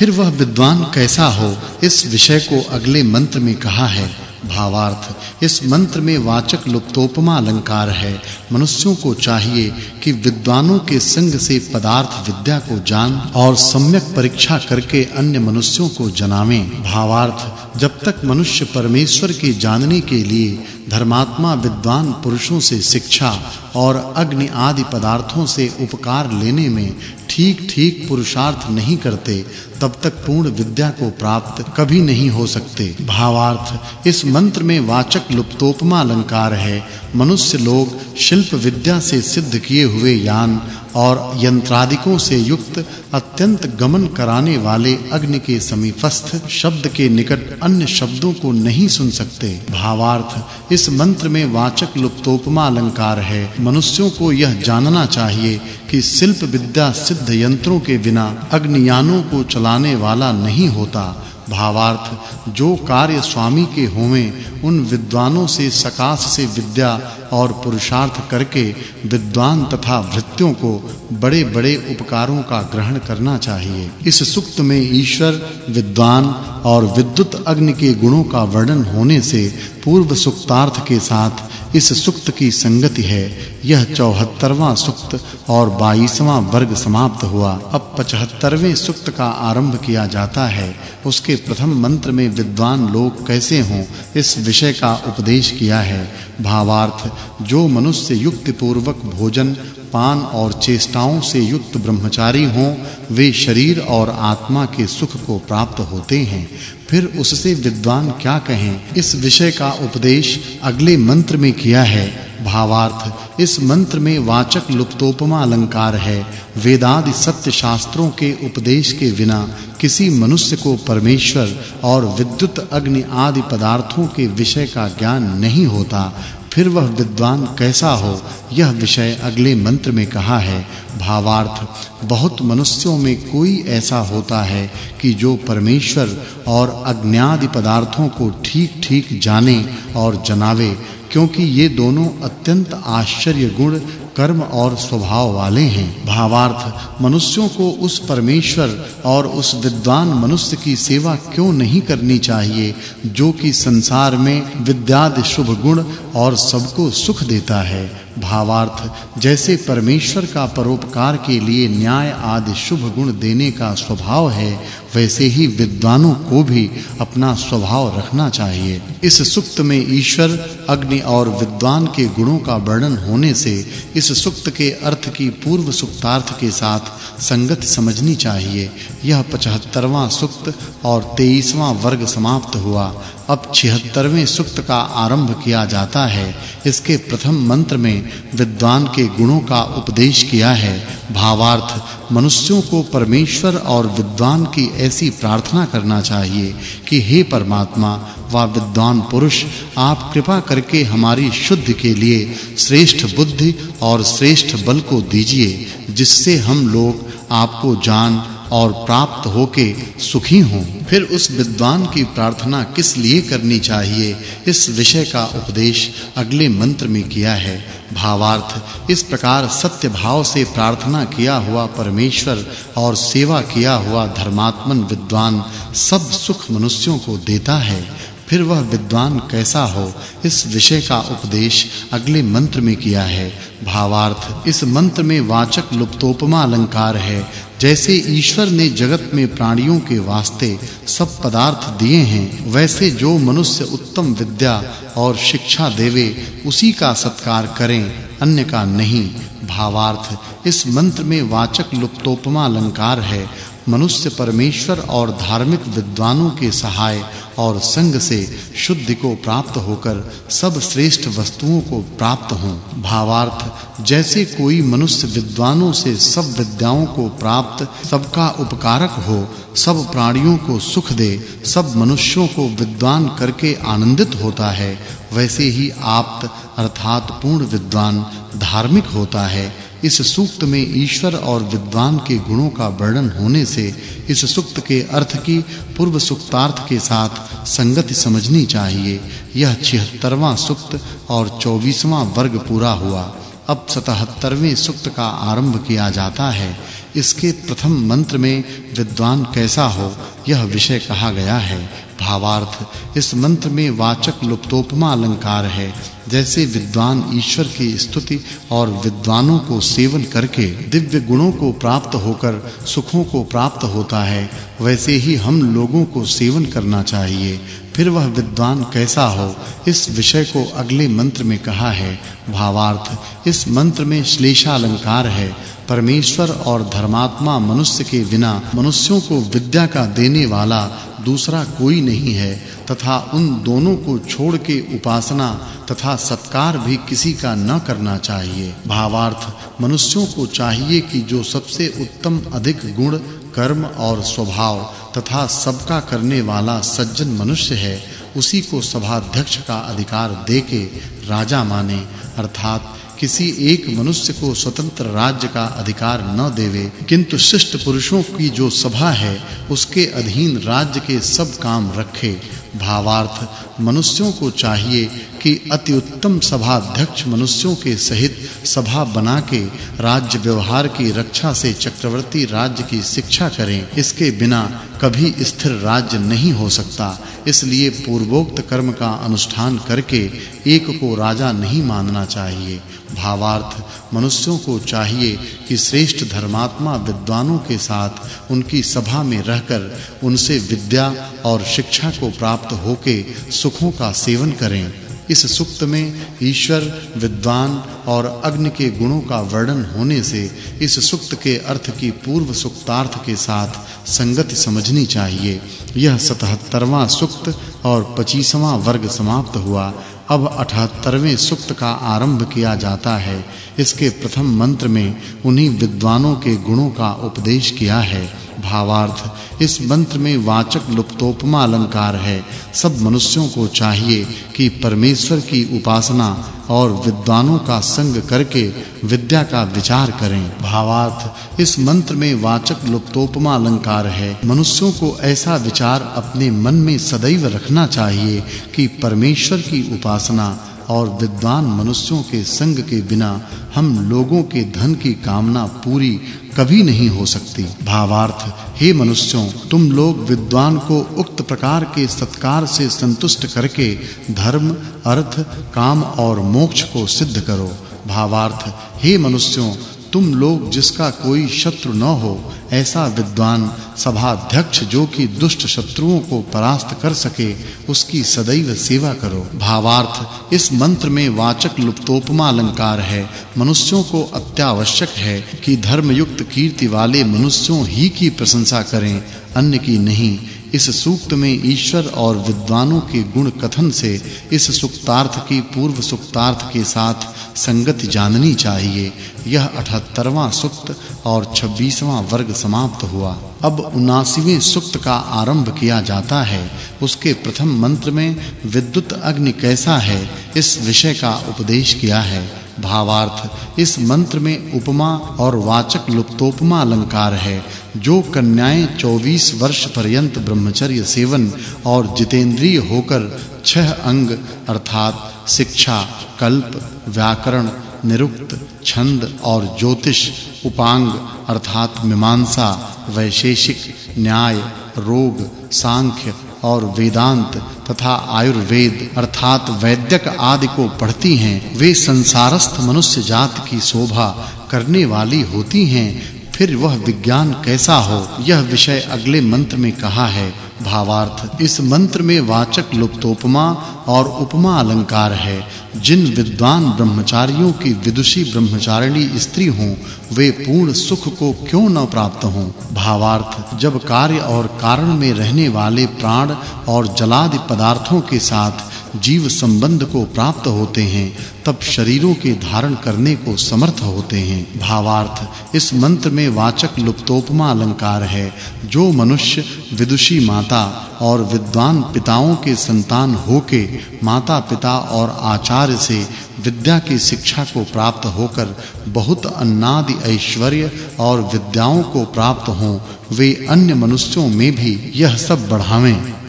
फिर वह विद्वान कैसा हो, इस विषय को अगले मंत्र में कहा है। भावार्थ, इस मंत्र में वाचक् लुप्तोपमा अलंकार है। मनुष्यों को चाहिए कि विद्वानों के संग से पदार्थ विद्या को जान और सम्यक परीक्षा करके अन्य मनुष्यों को जनावें। भावार्थ जब तक मनुष्य परमेश्वर के जानने के लिए धर्मात्मा, विद्वान पुरुषों से शिक्षा और अग्नि आदि पदार्थों से उपकार लेने में ठीक-ठीक पुरुषार्थ नहीं करते, तब तक पूर्ण विद्या को प्राप्त कभी नहीं हो सकते। भावार्थ, इस मंत्र में वाचक् लुप्तोपमा अलंकार है। मनुष्य लोग शिल्प विद्या से सिद्ध किए हुए यान और यंत्रादिकों से युक्त अत्यंत गमन कराने वाले अग्नि के समीपस्थ शब्द के निकट अन्य शब्दों को नहीं सुन सकते। भावार्थ, इस मंत्र में वाचक् लुप्तोपमा अलंकार है। मनुष्यों को यह जानना चाहिए कि शिल्प विद्या सिद्ध यंत्रों के बिना अग्नियानों को चलाने वाला नहीं होता। भावार्थ, जो कार्य स्वामी के होवें, उन विद्वानों से सकाश से विद्या और पुरुषार्थ करके विद्वान तथा भृत्यों को बड़े-बड़े उपकारों का ग्रहण करना चाहिए। इस सुक्त में ईश्वर, विद्वान और विद्युत अग्नि के गुणों का वर्णन होने से पूर्व सुक्तार्थ के साथ इस सुक्त की संगति है। यह 74वां सुक्त और 22वां वर्ग समाप्त हुआ। अब 75वें सुक्त का आरंभ किया जाता है। उसके प्रथम मंत्र में विद्वान लोग कैसे हों, इस विषय का उपदेश किया है। भावार्थ जो मनुष्य युक्ति पूर्वक भोजन, पान और चेष्टाओं से युक्त ब्रह्मचारी हों, वे शरीर और आत्मा के सुख को प्राप्त होते हैं। फिर उससे विद्वान क्या कहें? इस विषय का उपदेश अगले मंत्र में किया है। भावार्थ, इस मंत्र में वाचक् लुप्तोपमा अलंकार है। वेदादि सत्य शास्त्रों के उपदेश के बिना किसी मनुष्य को परमेश्वर और विद्युत अग्नि आदि पदार्थों के विषय का ज्ञान नहीं होता। फिर वह विद्वान कैसा हो? यह विषय अगले मंत्र में कहा है। भावार्थ, बहुत मनुष्यों में कोई ऐसा होता है कि जो परमेश्वर और अज्ञादि पदार्थों को ठीक-ठीक जाने और जनावे, क्योंकि ये दोनों अत्यंत आश्चर्य गुण कर्म और स्वभाव वाले हैं। भावार्थ मनुष्यों को उस परमेश्वर और उस विद्वान मनुष्य की सेवा क्यों नहीं करनी चाहिए, जो कि संसार में विद्यादि शुभ गुण और सबको सुख देता है? भावार्थ, जैसे परमेश्वर का परोपकार के लिए न्याय आदि शुभ गुण देने का स्वभाव है, वैसे ही विद्वानों को भी अपना स्वभाव रखना चाहिए। इस सुक्त में ईश्वर, अग्नि और विद्वान के गुणों का वर्णन होने से इस सुक्त के अर्थ की पूर्व सुक्तार्थ के साथ संगति समझनी चाहिए। यह 75वां सुक्त और 23वां वर्ग समाप्त हुआ। अब 76वें सुक्त का आरंभ किया जाता है। इसके प्रथम मंत्र में विद्वान के गुणों का उपदेश किया है। भावार्थ, मनुष्यों को परमेश्वर और विद्वान की ऐसी प्रार्थना करना चाहिए कि हे परमात्मा, वा विद्वान पुरुष, आप कृपा करके हमारी शुद्ध के लिए श्रेष्ठ बुद्धि और श्रेष्ठ बल को दीजिए, जिससे हम लोग आपको जान और प्राप्त होके सुखी हों। फिर उस विद्वान की प्रार्थना किस लिए करनी चाहिए? इस विषय का उपदेश अगले मंत्र में किया है। भावार्थ, इस प्रकार सत्य भाव से प्रार्थना किया हुआ परमेश्वर और सेवा किया हुआ धर्मात्मन विद्वान सब सुख मनुष्यों को देता है। फिर वह विद्वान कैसा हो? इस विषय का उपदेश अगले मंत्र में किया है। भावार्थ, इस मंत्र में वाचक् लुप्तोपमा अलंकार है। जैसे ईश्वर ने जगत में प्राणियों के वास्ते सब पदार्थ दिए हैं, वैसे जो मनुष्य उत्तम विद्या और शिक्षा देवे, उसी का सत्कार करें, अन्य का नहीं। भावार्थ, इस मंत्र में वाचक् लुप्तोपमा अलंकार है। मनुष्य परमेश्वर और धार्मिक विद्वानों के सहाय और संग से शुद्धि को प्राप्त होकर सब श्रेष्ठ वस्तुओं को प्राप्त हों। भावार्थ, जैसे कोई मनुष्य विद्वानों से सब विद्याओं को प्राप्त, सबका उपकारक हो, सब प्राणियों को सुख दे, सब मनुष्यों को विद्वान करके आनंदित होता है, वैसे ही आप्त, अर्थात पूर्ण विद्वान धार्मिक होता है। इस सूक्त में ईश्वर और विद्वान के गुणों का वर्णन होने से इस सूक्त के अर्थ की पूर्व सुक्तार्थ के साथ संगति समझनी चाहिए। यह 76वां सूक्त और 24वां वर्ग पूरा हुआ। अब 77वें सूक्त का आरंभ किया जाता है। इसके प्रथम मंत्र में विद्वान कैसा हो, यह विषय कहा गया है। भावार्थ, इस मंत्र में वाचक् लुप्तोपमा अलंकार है, जैसे विद्वान ईश्वर की स्तुति और विद्वानों को सेवन करके दिव्य गुणों को प्राप्त होकर सुखों को प्राप्त होता है, वैसे ही हम लोगों को सेवन करना चाहिए। फिर वह विद्वान कैसा हो, इस विषय को अगले मंत्र में कहा है। भावार्थ, इस मंत्र में श्लेषा अलंकार है, परमेश्वर और धर्मात्मा मनुष्य के बिना मनुष्यों को विद्या का देने वाला दूसरा कोई नहीं है तथा उन दोनों को छोड़ के उपासना तथा सत्कार भी किसी का न करना चाहिए। भावार्थ, मनुष्यों को चाहिए कि जो सबसे उत्तम अधिक गुण, कर्म और स्वभाव तथा सबका करने वाला सज्जन मनुष्य है, उसी को सभाध्यक्ष का अधिकार देके राजा माने, अर्थात किसी एक मनुष्य को स्वतंत्र राज्य का अधिकार न देवे, किंतु शिष्ट पुरुषों की जो सभा है, उसके अधीन राज्य के सब काम रखे। भावार्थ, मनुष्यों को चाहिए कि अति उत्तम सभा अध्यक्ष मनुष्यों के सहित सभा बना के राज्य व्यवहार की रक्षा से चक्रवर्ती राज्य की शिक्षा करें। इसके बिना कभी स्थिर राज्य नहीं हो सकता। इसलिए पूर्वोक्त कर्म का अनुष्ठान करके एक को राजा नहीं मानना चाहिए। भावार्थ मनुष्यों को चाहिए कि श्रेष्ठ धर्मात्मा विद्वानों के साथ उनकी सभा में रहकर उनसे विद्या और शिक्षा को प्राप्त होके सुखों का सेवन करें। इस सुक्त में ईश्वर, विद्वान और अग्नि के गुणों का वर्णन होने से इस सुक्त के अर्थ की पूर्व सुक्तार्थ के साथ संगति समझनी चाहिए। यह 77वां सुक्त और 25वां वर्ग समाप्त हुआ। अब 78वें सुक्त का आरंभ किया जाता है। इसके प्रथम मंत्र में उन्हीं विद्वानों के गुणों का उपदेश किया है। भावार्थ। इस मंत्र में वाचक् लुप्तोपमा अलंकार है। सब मनुष्यों को चाहिए कि परमेश्वर की उपासना और विद्वानों का संग करके विद्या का विचार करें। भावार्थ, इस मंत्र में वाचक् लुप्तोपमा अलंकार है। मनुष्यों को ऐसा विचार अपने मन में सदैव रखना चाहिए कि परमेश्वर की उपासना और विद्वान मनुष्यों के संग के बिना हम लोगों के धन की कामना पूरी कभी नहीं हो सकती। भावार्थ, हे मनुष्यों, तुम लोग विद्वान को उक्त प्रकार के सत्कार से संतुष्ट करके धर्म, अर्थ, काम और मोक्ष को सिद्ध करो। भावार्थ, हे मनुष्यों तुम लोग जिसका कोई शत्रु न हो, ऐसा विद्वान सभाध्यक्ष जो कि दुष्ट शत्रुओं को परास्त कर सके, उसकी सदैव सेवा करो। भावार्थ, इस मंत्र में वाचक् लुप्तोपमा अलंकार है। मनुष्यों को अत्यावश्यक है कि धर्मयुक्त कीर्ति वाले मनुष्यों ही की प्रशंसा करें, अन्य की नहीं। इस सूक्त में ईश्वर और विद्वानों के गुण कथन से इस सुक्तार्थ की पूर्व सुक्तार्थ के साथ संगति जाननी चाहिए। यह 78वां सुक्त और 26वां वर्ग समाप्त हुआ। अब 79वें सुक्त का आरंभ किया जाता है। उसके प्रथम मंत्र में, विद्युत अग्नि कैसा है? इस विषय का उपदेश किया है। भावार्थ। इस मंत्र में उपमा और वाचक् लुप्तोपमा अलंकार है, जो कन्याएँ 24 वर्ष पर्यंत ब्रह्मचर्य सेवन और जितेंद्रिय होकर छह अंग अर्थात शिक्षा, कल्प, व्याकरण, निरुक्त, छंद और ज्योतिष, उपांग अर्थात मीमांसा, वैशेषिक, न्याय, रोग, सांख्य और वेदांत तथा आयुर्वेद अर्थात वैद्यक आदि को पढ़ती हैं, वे संसारस्थ मनुष्य जात की शोभा करने वाली होती हैं, फिर वह विज्ञान कैसा हो? यह विषय अगले मंत्र में कहा है। भावार्थ। इस मंत्र में वाचक् लुप्तोपमा और उपमा अलंकार है। जिन विद्वान ब्रह्मचारियों की विदुषी ब्रह्मचारिणी स्त्री हों, वे पूर्ण सुख को क्यों न प्राप्त हों? भावार्थ, जब कार्य और कारण में रहने वाले प्राण और जलादि पदार्थों के साथ जीव संबंध को प्राप्त होते हैं, तब शरीरों के धारण करने को समर्थ होते हैं। भावार्थ, इस मंत्र में वाचक् लुप्तोपमा अलंकार है, जो मनुष्य, विदुषी माता और विद्वान पिताओं के संतान होके माता-पिता और आचार्य से विद्या की शिक्षा को प्राप्त होकर बहुत अन्नादि ऐश्वर्य और विद्याओं को प्राप्त हों, वे अन्य मनुष्यों में भी यह सब बढ़ावें।